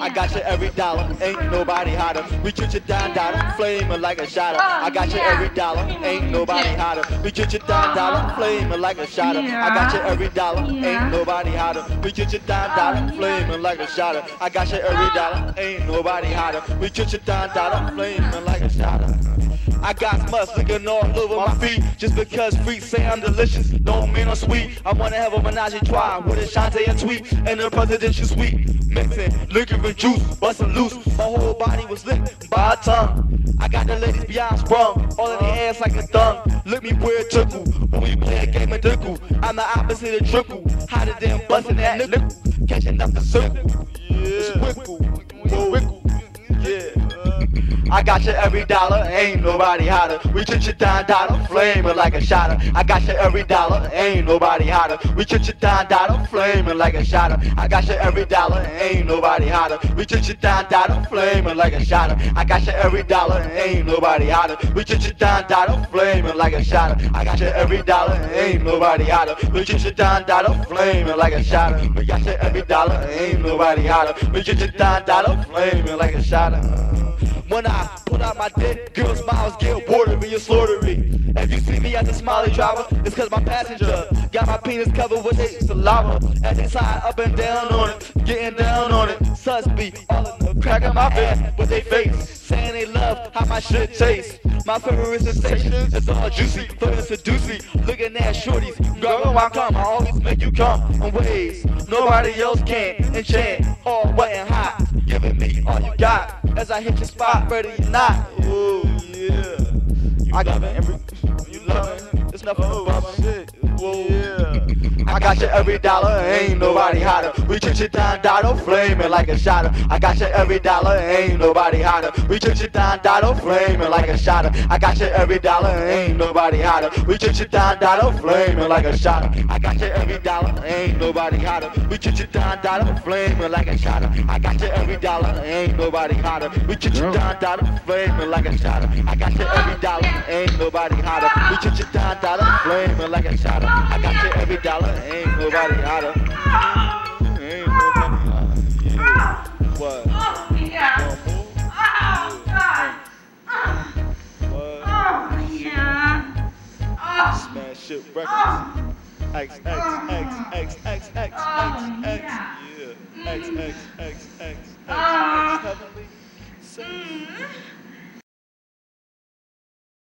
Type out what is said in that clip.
I got you every dollar, ain't nobody hotter. We treat you down dollar, flaming like a shotter. I got you every dollar, ain't nobody hotter. We treat you down dollar, flaming like a shotter. I got you every dollar, ain't nobody hotter. We treat you down dollar, flaming like a shotter. I got you every dollar, ain't nobody hotter. We treat you down dollar, flaming like a shotter. I got must looking all over my feet just because freaks say I'm delicious. Don't mean I'm sweet. I wanna have a menage a trois with a Shantae and Tweet and a presidential suite. Mixing liquor and juice, busting loose. My whole body was lit by a tongue. I got the ladies beyond sprung, all in their ass like a thumb. Look me weird tickle when we play a game of dickle. I'm the opposite of trickle, hotter than busting that nickel, catching up the circle. It's wickle, yeah. I got you every dollar, ain't nobody hotter. We treat you down dollar, flaming like a shotter. I got you every dollar, ain't nobody hotter. We treat you down dollar, flaming like a shotter. I got you every dollar, ain't nobody hotter. We treat you down dollar, flaming like a shotter. I got you every dollar, ain't nobody hotter. We treat you down dollar, flaming like a shotter. I got you every dollar, ain't nobody hotter. We treat you down dollar, flaming like a shotter. We got you every dollar, ain't nobody hotter. We treat you down dollar, flaming like a shotter. When I pull out my dick, girl smiles get watery and slaughtery. If you see me as a smiley driver, it's cause my passenger got my penis covered with their saliva. As they slide up and down on it, getting down on it. Sus be all in the crack of my ass with they face. Saying they love how my shit tastes. My favorite sensation is all juicy, feeling seducing. Looking at shorties, girl, I come, I always make you come in ways nobody else can. Enchant, all wet and oh, hot, as I hit your spot, ready or not. Ooh, yeah. I got every, you love it. It's nothing oh, but shit. I got you every dollar, ain't nobody hotter. We treat you down, dollar, oh, flaming like a shotter. I got you every dollar, ain't nobody hotter. We treat you down, dollar, oh, flaming like a shotter. I got you every dollar, ain't nobody hotter. We treat you down, dollar, oh, flaming like a shotter. I got you every dollar, ain't nobody hotter. We treat you down, dollar, flaming like a shotter. I got you every dollar, ain't nobody hotter. We treat you down, dollar, flaming like a shotter. I got you every dollar, ain't nobody hotter. Treat you down, dollar, flaming like a shotter. I got you every dollar, ain't nobody hotter. Ain't nobody hotter. Yeah. What? Oh, yeah. Oh, God. Oh, yeah. Oh, Smash shit records. oh. X X X X X X X Oh, X yeah. X X X X X Oh. X Heavenly. Mm.